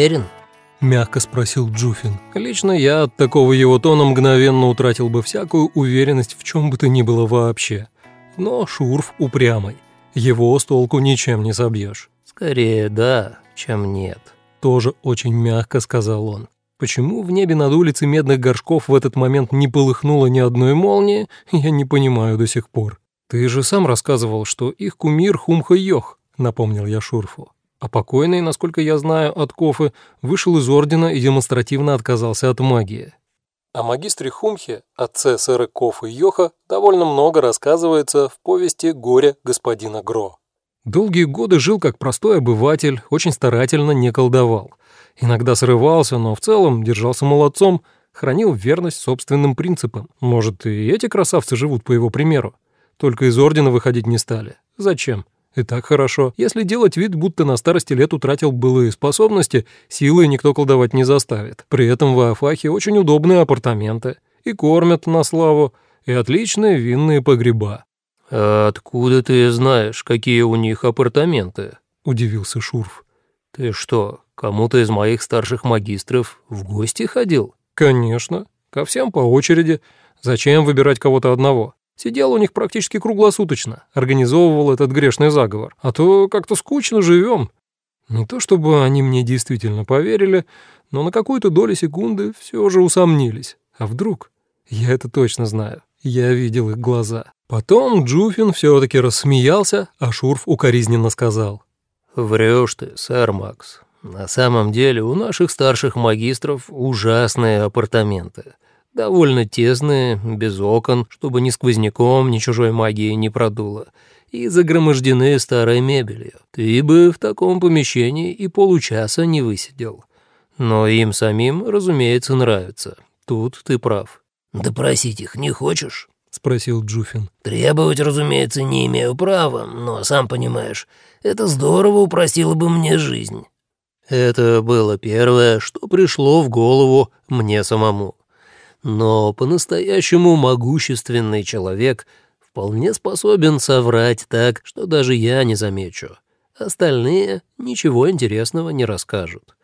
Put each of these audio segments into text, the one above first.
уверен?» — мягко спросил Джуфин. Лично я от такого его тона мгновенно утратил бы всякую уверенность в чем бы то ни было вообще. Но Шурф упрямый. Его с толку ничем не собьешь. «Скорее да, чем нет», — тоже очень мягко сказал он. Почему в небе над улицей Медных Горшков в этот момент не полыхнуло ни одной молнии, я не понимаю до сих пор. «Ты же сам рассказывал, что их кумир Хумха-Йох», — напомнил я Шурфу. А покойный, насколько я знаю от Кофы, вышел из ордена и демонстративно отказался от магии. О магистре Хумхе, отце сэра Кофы Йоха, довольно много рассказывается в повести «Горе господина Гро». Долгие годы жил как простой обыватель, очень старательно не колдовал. Иногда срывался, но в целом держался молодцом, хранил верность собственным принципам. Может, и эти красавцы живут по его примеру. Только из ордена выходить не стали. Зачем? И так хорошо. Если делать вид, будто на старости лет утратил былые способности, силы никто колдовать не заставит. При этом в Афахе очень удобные апартаменты. И кормят на славу, и отличные винные погреба. «А откуда ты знаешь, какие у них апартаменты?» – удивился Шурф. «Ты что, кому-то из моих старших магистров в гости ходил?» «Конечно. Ко всем по очереди. Зачем выбирать кого-то одного? Сидел у них практически круглосуточно, организовывал этот грешный заговор. А то как-то скучно живем. Не то чтобы они мне действительно поверили, но на какую-то долю секунды все же усомнились. А вдруг? Я это точно знаю. Я видел их глаза. Потом Джуфин все-таки рассмеялся, а Шурф укоризненно сказал. «Врешь ты, сэр Макс. На самом деле у наших старших магистров ужасные апартаменты довольно тесные, без окон, чтобы ни сквозняком, ни чужой магией не продуло, и загромождены старой мебелью. Ты бы в таком помещении и получаса не высидел. Но им самим, разумеется, нравится. Тут ты прав. «Допросить их не хочешь?» — спросил Джуфин. «Требовать, разумеется, не имею права, но, сам понимаешь, это здорово упростило бы мне жизнь». Это было первое, что пришло в голову мне самому. Но по-настоящему могущественный человек вполне способен соврать так, что даже я не замечу. Остальные ничего интересного не расскажут.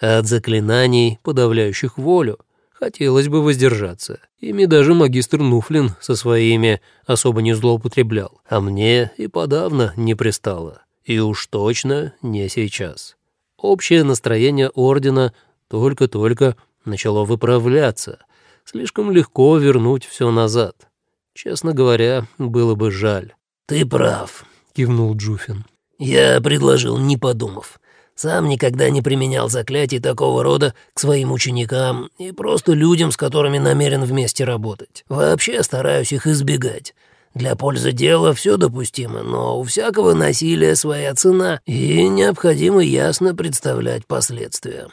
От заклинаний, подавляющих волю, хотелось бы воздержаться. Ими даже магистр Нуфлин со своими особо не злоупотреблял, а мне и подавно не пристало. И уж точно не сейчас. Общее настроение ордена только-только начало выправляться — слишком легко вернуть все назад. Честно говоря, было бы жаль. «Ты прав», — кивнул Джуфин. «Я предложил, не подумав. Сам никогда не применял заклятий такого рода к своим ученикам и просто людям, с которыми намерен вместе работать. Вообще стараюсь их избегать. Для пользы дела все допустимо, но у всякого насилия своя цена, и необходимо ясно представлять последствия.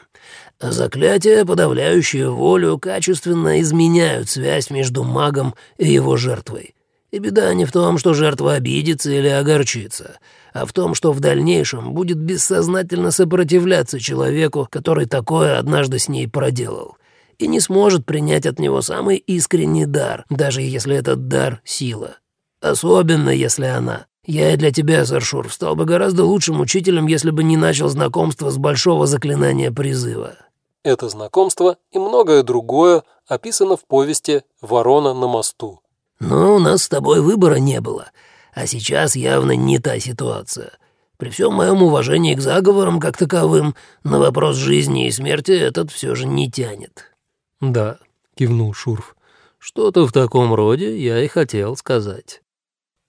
Заклятия, подавляющие волю, качественно изменяют связь между магом и его жертвой. И беда не в том, что жертва обидится или огорчится, а в том, что в дальнейшем будет бессознательно сопротивляться человеку, который такое однажды с ней проделал, и не сможет принять от него самый искренний дар, даже если этот дар — сила. Особенно, если она. Я и для тебя, Саршур, стал бы гораздо лучшим учителем, если бы не начал знакомство с большого заклинания призыва. Это знакомство и многое другое описано в повести «Ворона на мосту». «Но у нас с тобой выбора не было, а сейчас явно не та ситуация. При всем моем уважении к заговорам как таковым, на вопрос жизни и смерти этот все же не тянет». «Да», — кивнул Шурф, — «что-то в таком роде я и хотел сказать».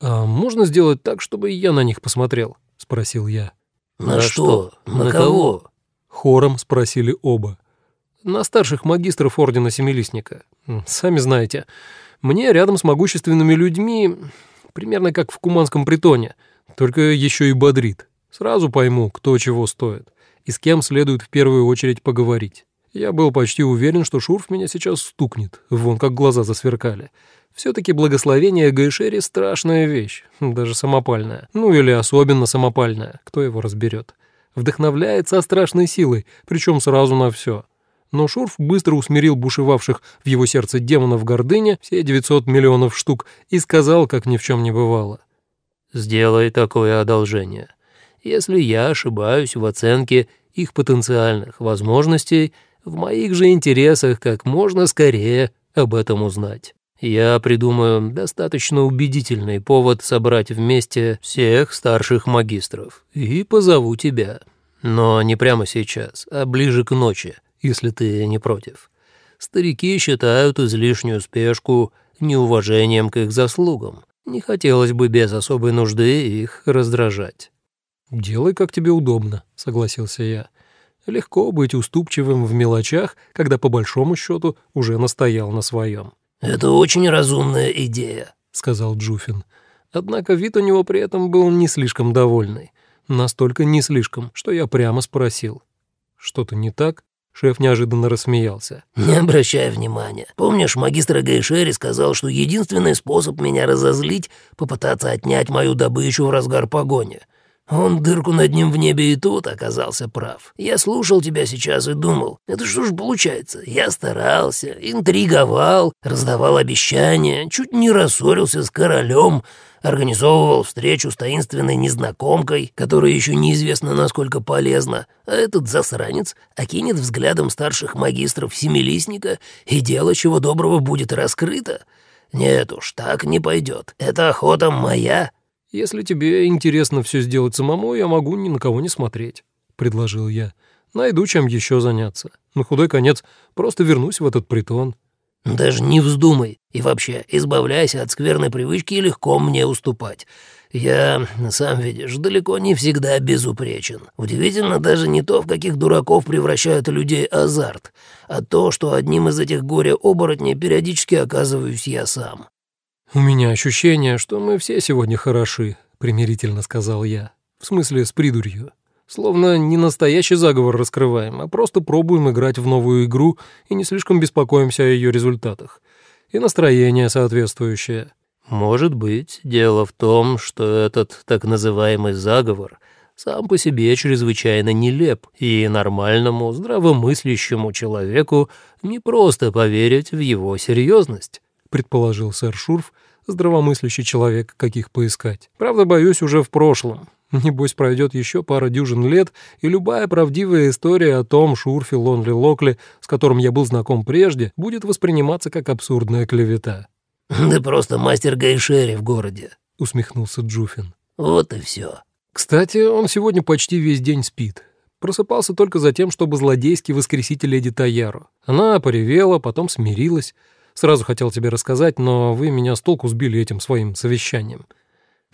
«А можно сделать так, чтобы я на них посмотрел?» — спросил я. «На, на что? На, на кого?» Хором спросили оба на старших магистров Ордена Семилистника. Сами знаете, мне рядом с могущественными людьми примерно как в Куманском притоне, только еще и бодрит. Сразу пойму, кто чего стоит и с кем следует в первую очередь поговорить. Я был почти уверен, что Шурф меня сейчас стукнет, вон как глаза засверкали. Все-таки благословение Гайшери — страшная вещь, даже самопальная. Ну или особенно самопальная, кто его разберет. Вдохновляет со страшной силой, причем сразу на все но Шурф быстро усмирил бушевавших в его сердце демонов гордыня, все 900 миллионов штук, и сказал, как ни в чем не бывало. «Сделай такое одолжение. Если я ошибаюсь в оценке их потенциальных возможностей, в моих же интересах как можно скорее об этом узнать. Я придумаю достаточно убедительный повод собрать вместе всех старших магистров и позову тебя. Но не прямо сейчас, а ближе к ночи, если ты не против. Старики считают излишнюю спешку неуважением к их заслугам. Не хотелось бы без особой нужды их раздражать. «Делай, как тебе удобно», — согласился я. Легко быть уступчивым в мелочах, когда по большому счету уже настоял на своем. «Это очень разумная идея», — сказал Джуфин. Однако вид у него при этом был не слишком довольный. Настолько не слишком, что я прямо спросил. «Что-то не так?» Шеф неожиданно рассмеялся. «Не обращай внимания. Помнишь, магистр Гайшери сказал, что единственный способ меня разозлить — попытаться отнять мою добычу в разгар погони. Он дырку над ним в небе и тут оказался прав. Я слушал тебя сейчас и думал, это что ж получается? Я старался, интриговал, раздавал обещания, чуть не рассорился с королем, организовывал встречу с таинственной незнакомкой, которая еще неизвестно насколько полезна, а этот засранец окинет взглядом старших магистров семилистника, и дело чего доброго будет раскрыто. Нет уж, так не пойдет. Это охота моя, «Если тебе интересно все сделать самому, я могу ни на кого не смотреть», — предложил я. «Найду чем еще заняться. На худой конец просто вернусь в этот притон». «Даже не вздумай. И вообще, избавляйся от скверной привычки и легко мне уступать. Я, сам видишь, далеко не всегда безупречен. Удивительно даже не то, в каких дураков превращают людей азарт, а то, что одним из этих горе-оборотней периодически оказываюсь я сам. «У меня ощущение, что мы все сегодня хороши», — примирительно сказал я. «В смысле, с придурью. Словно не настоящий заговор раскрываем, а просто пробуем играть в новую игру и не слишком беспокоимся о ее результатах. И настроение соответствующее». «Может быть, дело в том, что этот так называемый заговор сам по себе чрезвычайно нелеп, и нормальному, здравомыслящему человеку не просто поверить в его серьезность», — предположил сэр Шурф, здравомыслящий человек, каких поискать. Правда, боюсь, уже в прошлом. Небось, пройдет еще пара дюжин лет, и любая правдивая история о том Шурфе Лонли Локли, с которым я был знаком прежде, будет восприниматься как абсурдная клевета. «Да просто мастер Гайшери в городе», — усмехнулся Джуфин. «Вот и все». Кстати, он сегодня почти весь день спит. Просыпался только за тем, чтобы злодейски воскресить леди Таяру. Она поревела, потом смирилась, Сразу хотел тебе рассказать, но вы меня с толку сбили этим своим совещанием».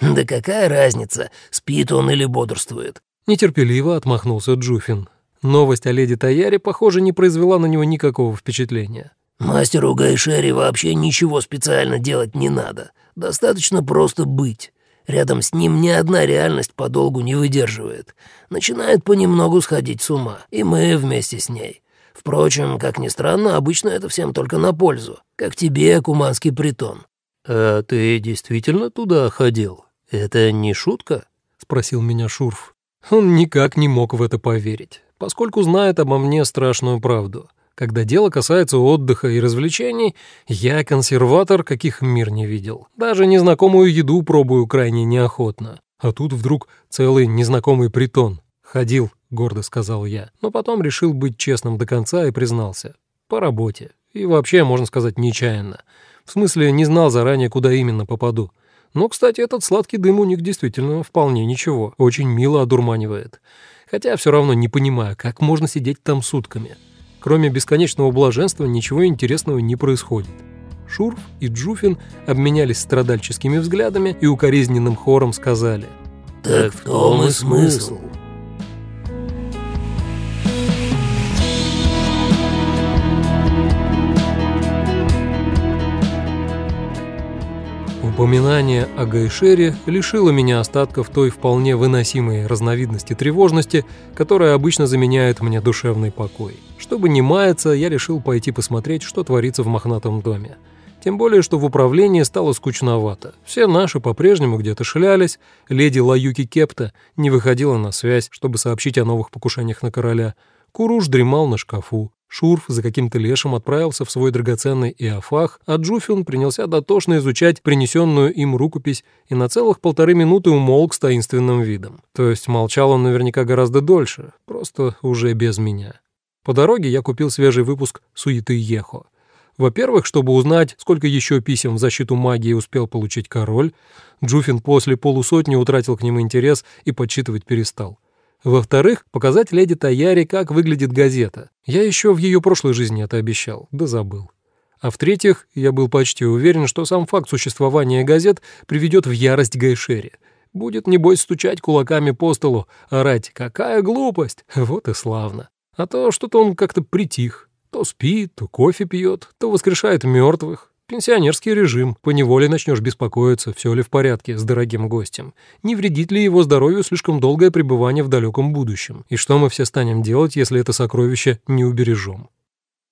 «Да какая разница, спит он или бодрствует?» Нетерпеливо отмахнулся Джуфин. Новость о леди Таяре, похоже, не произвела на него никакого впечатления. «Мастеру Гайшери вообще ничего специально делать не надо. Достаточно просто быть. Рядом с ним ни одна реальность подолгу не выдерживает. Начинает понемногу сходить с ума, и мы вместе с ней. Впрочем, как ни странно, обычно это всем только на пользу, как тебе, Куманский притон». «А ты действительно туда ходил? Это не шутка?» — спросил меня Шурф. Он никак не мог в это поверить, поскольку знает обо мне страшную правду. Когда дело касается отдыха и развлечений, я консерватор, каких мир не видел. Даже незнакомую еду пробую крайне неохотно. А тут вдруг целый незнакомый притон. Ходил, — гордо сказал я, но потом решил быть честным до конца и признался. По работе. И вообще, можно сказать, нечаянно. В смысле, не знал заранее, куда именно попаду. Но, кстати, этот сладкий дым у них действительно вполне ничего, очень мило одурманивает. Хотя все равно не понимаю, как можно сидеть там сутками. Кроме бесконечного блаженства ничего интересного не происходит. Шурф и Джуфин обменялись страдальческими взглядами и укоризненным хором сказали «Так в том и смысл». Упоминание о Гайшере лишило меня остатков той вполне выносимой разновидности тревожности, которая обычно заменяет мне душевный покой. Чтобы не маяться, я решил пойти посмотреть, что творится в мохнатом доме. Тем более, что в управлении стало скучновато. Все наши по-прежнему где-то шлялись, леди Лаюки Кепта не выходила на связь, чтобы сообщить о новых покушениях на короля. Куруш дремал на шкафу. Шурф за каким-то лешим отправился в свой драгоценный иофах, а Джуфин принялся дотошно изучать принесенную им рукопись и на целых полторы минуты умолк с таинственным видом. То есть молчал он наверняка гораздо дольше, просто уже без меня. По дороге я купил свежий выпуск «Суеты Ехо». Во-первых, чтобы узнать, сколько еще писем в защиту магии успел получить король, Джуфин после полусотни утратил к ним интерес и подсчитывать перестал. Во-вторых, показать леди Таяре, как выглядит газета. Я еще в ее прошлой жизни это обещал, да забыл. А в-третьих, я был почти уверен, что сам факт существования газет приведет в ярость Гайшери. Будет, небось, стучать кулаками по столу, орать «Какая глупость!» Вот и славно. А то что-то он как-то притих. То спит, то кофе пьет, то воскрешает мертвых. Пенсионерский режим. Поневоле начнешь беспокоиться, все ли в порядке с дорогим гостем. Не вредит ли его здоровью слишком долгое пребывание в далеком будущем? И что мы все станем делать, если это сокровище не убережем?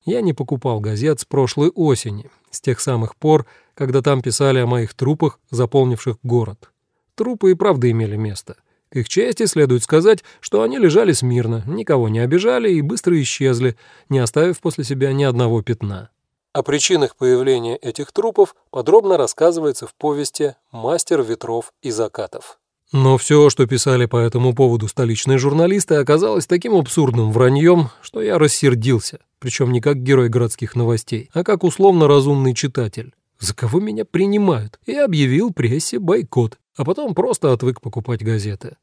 Я не покупал газет с прошлой осени, с тех самых пор, когда там писали о моих трупах, заполнивших город. Трупы и правда имели место. К их чести следует сказать, что они лежали смирно, никого не обижали и быстро исчезли, не оставив после себя ни одного пятна. О причинах появления этих трупов подробно рассказывается в повести «Мастер ветров и закатов». Но все, что писали по этому поводу столичные журналисты, оказалось таким абсурдным враньем, что я рассердился, причем не как герой городских новостей, а как условно разумный читатель. За кого меня принимают? И объявил прессе бойкот, а потом просто отвык покупать газеты.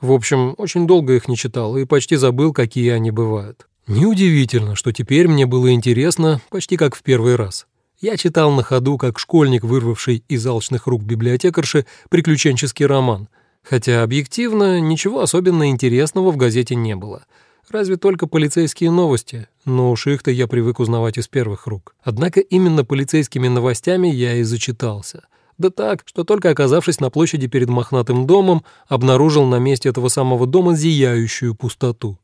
В общем, очень долго их не читал и почти забыл, какие они бывают. Неудивительно, что теперь мне было интересно почти как в первый раз. Я читал на ходу, как школьник, вырвавший из алчных рук библиотекарши, приключенческий роман, хотя объективно ничего особенно интересного в газете не было. Разве только полицейские новости, но уж их-то я привык узнавать из первых рук. Однако именно полицейскими новостями я и зачитался. Да так, что только оказавшись на площади перед мохнатым домом, обнаружил на месте этого самого дома зияющую пустоту.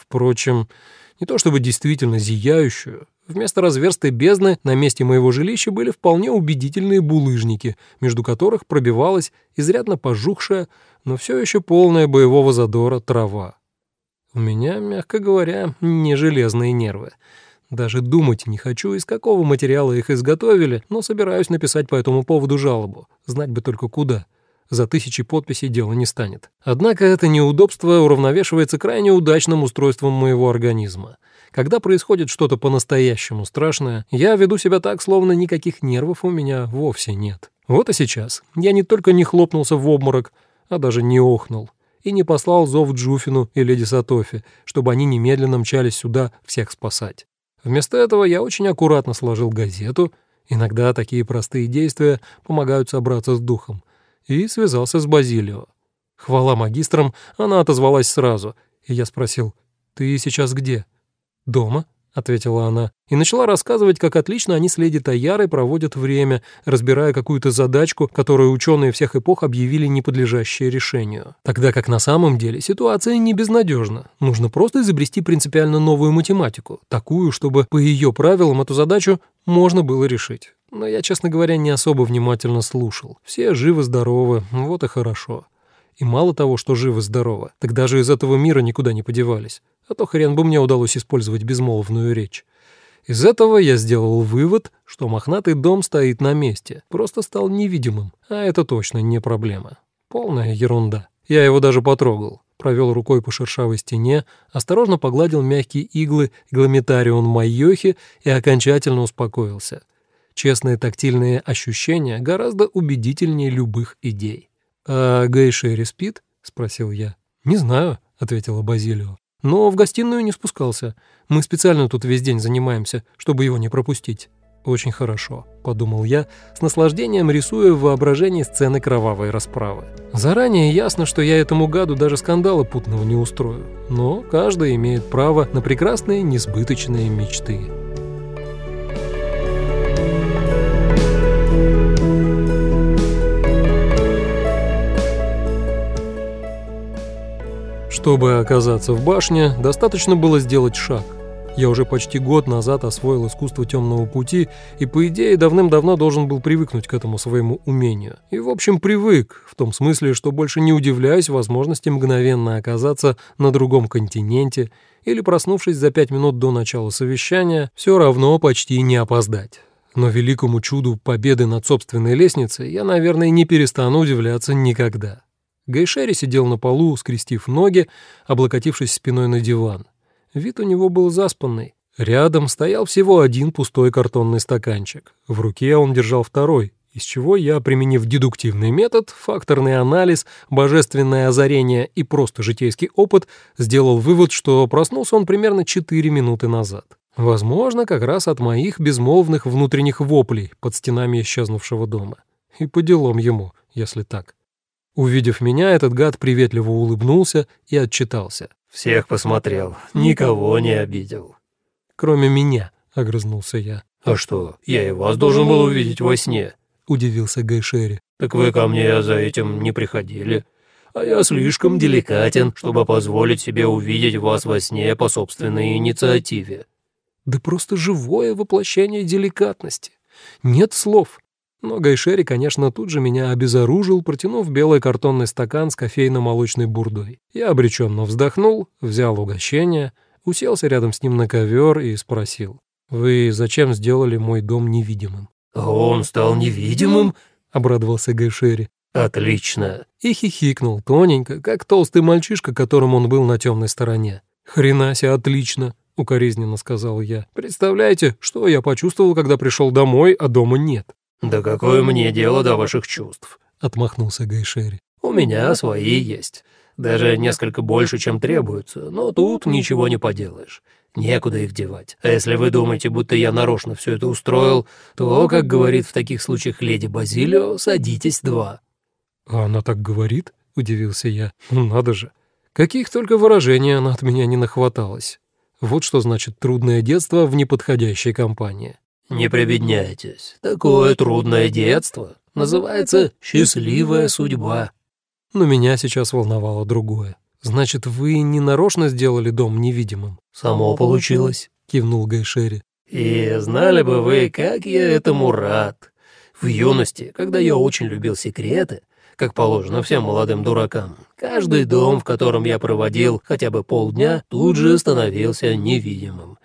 Впрочем, не то чтобы действительно зияющую. Вместо разверстой бездны на месте моего жилища были вполне убедительные булыжники, между которых пробивалась изрядно пожухшая, но все еще полная боевого задора трава. У меня, мягко говоря, не железные нервы. Даже думать не хочу, из какого материала их изготовили, но собираюсь написать по этому поводу жалобу. Знать бы только куда за тысячи подписей дело не станет. Однако это неудобство уравновешивается крайне удачным устройством моего организма. Когда происходит что-то по-настоящему страшное, я веду себя так, словно никаких нервов у меня вовсе нет. Вот и сейчас. Я не только не хлопнулся в обморок, а даже не охнул. И не послал зов Джуфину и леди Сатофи, чтобы они немедленно мчались сюда всех спасать. Вместо этого я очень аккуратно сложил газету, иногда такие простые действия помогают собраться с духом, и связался с Базилио. Хвала магистрам, она отозвалась сразу, и я спросил, «Ты сейчас где?» «Дома», — ответила она, и начала рассказывать, как отлично они с леди Таярой проводят время, разбирая какую-то задачку, которую ученые всех эпох объявили неподлежащей решению. Тогда как на самом деле ситуация не безнадежна. Нужно просто изобрести принципиально новую математику, такую, чтобы по ее правилам эту задачу можно было решить. Но я, честно говоря, не особо внимательно слушал. Все живы-здоровы, вот и хорошо. И мало того, что живы-здоровы, так даже из этого мира никуда не подевались. А то хрен бы мне удалось использовать безмолвную речь. Из этого я сделал вывод, что мохнатый дом стоит на месте, просто стал невидимым, а это точно не проблема. Полная ерунда. Я его даже потрогал, провел рукой по шершавой стене, осторожно погладил мягкие иглы глометарион майохи и окончательно успокоился. Честные тактильные ощущения гораздо убедительнее любых идей. «А Гейшери спит?» — спросил я. «Не знаю», — ответила Базилио. «Но в гостиную не спускался. Мы специально тут весь день занимаемся, чтобы его не пропустить». «Очень хорошо», — подумал я, с наслаждением рисуя в воображении сцены кровавой расправы. Заранее ясно, что я этому гаду даже скандала путного не устрою, но каждый имеет право на прекрасные несбыточные мечты. Чтобы оказаться в башне, достаточно было сделать шаг. Я уже почти год назад освоил искусство темного пути и, по идее, давным-давно должен был привыкнуть к этому своему умению. И, в общем, привык, в том смысле, что больше не удивляюсь возможности мгновенно оказаться на другом континенте или проснувшись за пять минут до начала совещания, все равно почти не опоздать. Но великому чуду победы над собственной лестницей я, наверное, не перестану удивляться никогда. Гайшери сидел на полу, скрестив ноги, облокотившись спиной на диван. Вид у него был заспанный. Рядом стоял всего один пустой картонный стаканчик. В руке он держал второй, из чего я, применив дедуктивный метод, факторный анализ, божественное озарение и просто житейский опыт, сделал вывод, что проснулся он примерно 4 минуты назад. Возможно, как раз от моих безмолвных внутренних воплей под стенами исчезнувшего дома. И по делам ему, если так. Увидев меня, этот гад приветливо улыбнулся и отчитался. «Всех посмотрел, никого не обидел». «Кроме меня», — огрызнулся я. «А что, я и вас должен был увидеть во сне?» — удивился Гайшери. «Так вы ко мне за этим не приходили. А я слишком деликатен, чтобы позволить себе увидеть вас во сне по собственной инициативе». «Да просто живое воплощение деликатности. Нет слов. Но Гайшери, конечно, тут же меня обезоружил, протянув белый картонный стакан с кофейно-молочной бурдой. Я обреченно вздохнул, взял угощение, уселся рядом с ним на ковер и спросил. «Вы зачем сделали мой дом невидимым?» «А он стал невидимым?» — обрадовался Гайшери. «Отлично!» И хихикнул тоненько, как толстый мальчишка, которым он был на темной стороне. «Хрена себе отлично!» — укоризненно сказал я. «Представляете, что я почувствовал, когда пришел домой, а дома нет?» «Да какое мне дело до ваших чувств?» — отмахнулся Гайшери. «У меня свои есть. Даже несколько больше, чем требуется, но тут ничего не поделаешь. Некуда их девать. А если вы думаете, будто я нарочно все это устроил, то, как говорит в таких случаях леди Базилио, садитесь два». «А она так говорит?» — удивился я. «Ну, надо же. Каких только выражений она от меня не нахваталась. Вот что значит трудное детство в неподходящей компании». «Не прибедняйтесь. Такое трудное детство называется счастливая судьба». Но меня сейчас волновало другое. «Значит, вы не нарочно сделали дом невидимым?» «Само получилось», — кивнул Гайшери. «И знали бы вы, как я этому рад. В юности, когда я очень любил секреты, как положено всем молодым дуракам, каждый дом, в котором я проводил хотя бы полдня, тут же становился невидимым.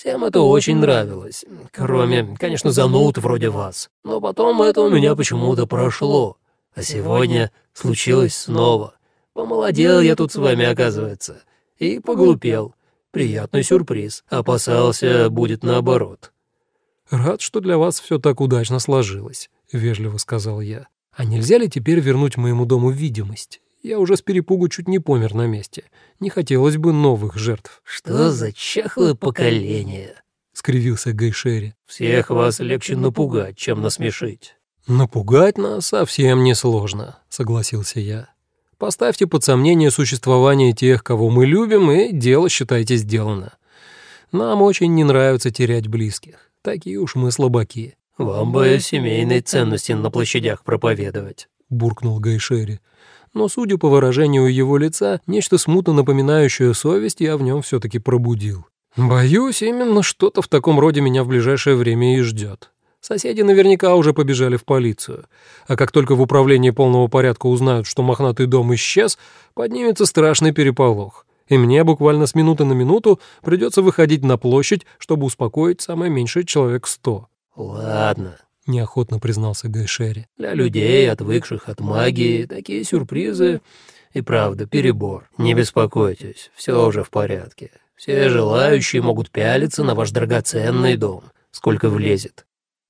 Всем это очень нравилось, кроме, конечно, зануд вроде вас. Но потом это у меня почему-то прошло. А сегодня случилось снова. Помолодел я тут с вами, оказывается. И поглупел. Приятный сюрприз. Опасался, будет наоборот. «Рад, что для вас все так удачно сложилось», — вежливо сказал я. «А нельзя ли теперь вернуть моему дому видимость? Я уже с перепугу чуть не помер на месте. Не хотелось бы новых жертв». «Что за чахлое поколение?» — скривился Гайшери. «Всех вас легче напугать, чем насмешить». «Напугать нас совсем несложно», — согласился я. «Поставьте под сомнение существование тех, кого мы любим, и дело, считайте, сделано. Нам очень не нравится терять близких. Такие уж мы слабаки». «Вам бы семейные ценности на площадях проповедовать», — буркнул Гайшери но, судя по выражению его лица, нечто смутно напоминающее совесть я в нем все-таки пробудил. Боюсь, именно что-то в таком роде меня в ближайшее время и ждет. Соседи наверняка уже побежали в полицию. А как только в управлении полного порядка узнают, что мохнатый дом исчез, поднимется страшный переполох. И мне буквально с минуты на минуту придется выходить на площадь, чтобы успокоить самое меньшее человек сто. «Ладно», — неохотно признался Гайшери. «Для людей, отвыкших от магии, такие сюрпризы и правда перебор. Не беспокойтесь, все уже в порядке. Все желающие могут пялиться на ваш драгоценный дом, сколько влезет».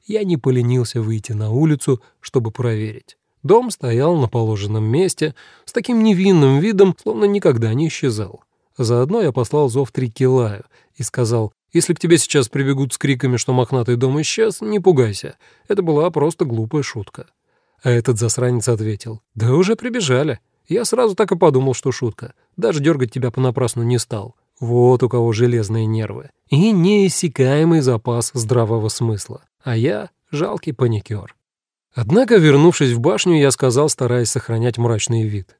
Я не поленился выйти на улицу, чтобы проверить. Дом стоял на положенном месте, с таким невинным видом, словно никогда не исчезал. Заодно я послал зов Трикелаю и сказал, если к тебе сейчас прибегут с криками, что мохнатый дом исчез, не пугайся. Это была просто глупая шутка». А этот засранец ответил, «Да уже прибежали. Я сразу так и подумал, что шутка. Даже дергать тебя понапрасну не стал. Вот у кого железные нервы. И неиссякаемый запас здравого смысла. А я — жалкий паникер». Однако, вернувшись в башню, я сказал, стараясь сохранять мрачный вид.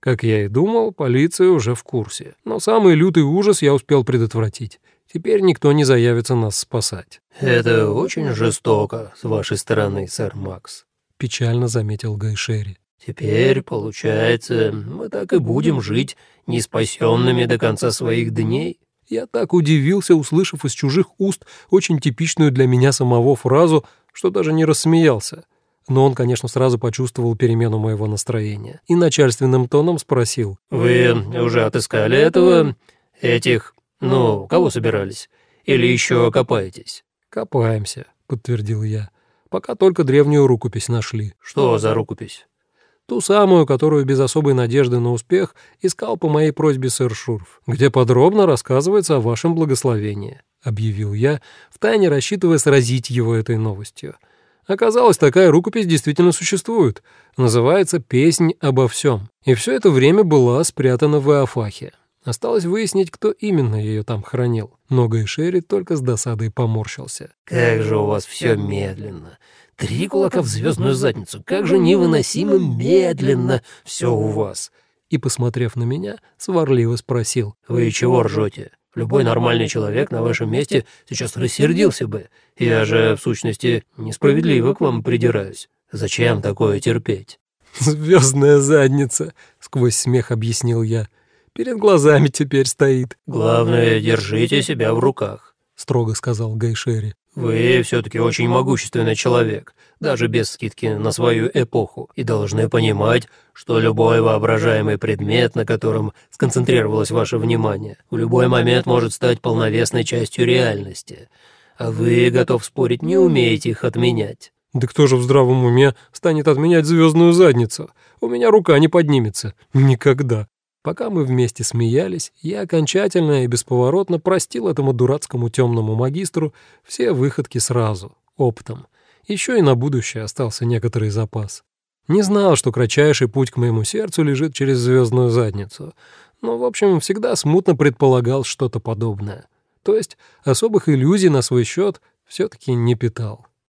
Как я и думал, полиция уже в курсе. Но самый лютый ужас я успел предотвратить. Теперь никто не заявится нас спасать». «Это очень жестоко с вашей стороны, сэр Макс», — печально заметил Гайшери. «Теперь, получается, мы так и будем жить, не спасенными до конца своих дней?» Я так удивился, услышав из чужих уст очень типичную для меня самого фразу, что даже не рассмеялся. Но он, конечно, сразу почувствовал перемену моего настроения и начальственным тоном спросил. «Вы уже отыскали этого... этих... ну, кого собирались? Или еще копаетесь?» «Копаемся», — подтвердил я. «Пока только древнюю рукопись нашли». «Что за рукопись?» Ту самую, которую без особой надежды на успех искал по моей просьбе сэр Шурф, где подробно рассказывается о вашем благословении», — объявил я, втайне рассчитывая сразить его этой новостью. Оказалось, такая рукопись действительно существует. Называется «Песнь обо всем». И все это время была спрятана в Иофахе. Осталось выяснить, кто именно ее там хранил. Но Гайшери только с досадой поморщился. «Как же у вас все медленно. Три кулака в звездную задницу. Как же невыносимо медленно все у вас!» И, посмотрев на меня, сварливо спросил. «Вы чего ржете? Любой нормальный человек на вашем месте сейчас рассердился бы. Я же, в сущности, несправедливо к вам придираюсь. Зачем такое терпеть?» «Звездная задница», — сквозь смех объяснил я. «Перед глазами теперь стоит». «Главное, держите себя в руках», — строго сказал Гайшери. Вы все-таки очень могущественный человек, даже без скидки на свою эпоху, и должны понимать, что любой воображаемый предмет, на котором сконцентрировалось ваше внимание, в любой момент может стать полновесной частью реальности. А вы, готов спорить, не умеете их отменять. Да кто же в здравом уме станет отменять звездную задницу? У меня рука не поднимется. Никогда. Пока мы вместе смеялись, я окончательно и бесповоротно простил этому дурацкому темному магистру все выходки сразу, оптом. Еще и на будущее остался некоторый запас. Не знал, что кратчайший путь к моему сердцу лежит через звездную задницу, но, в общем, всегда смутно предполагал что-то подобное. То есть особых иллюзий на свой счет все-таки не питал.